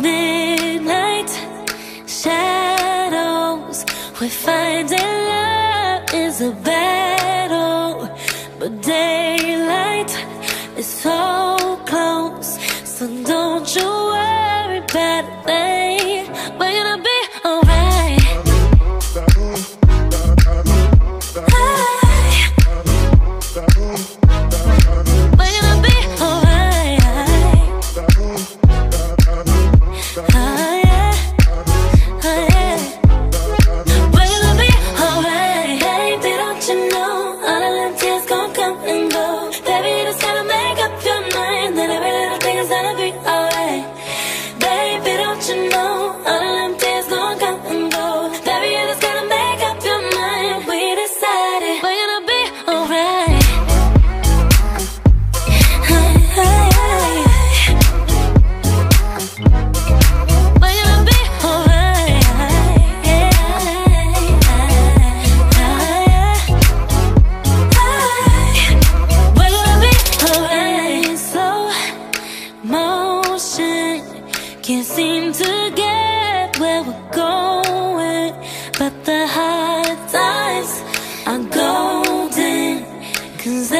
Midnight shadows We find that love is a battle But daylight is so Cause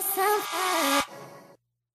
Sometimes.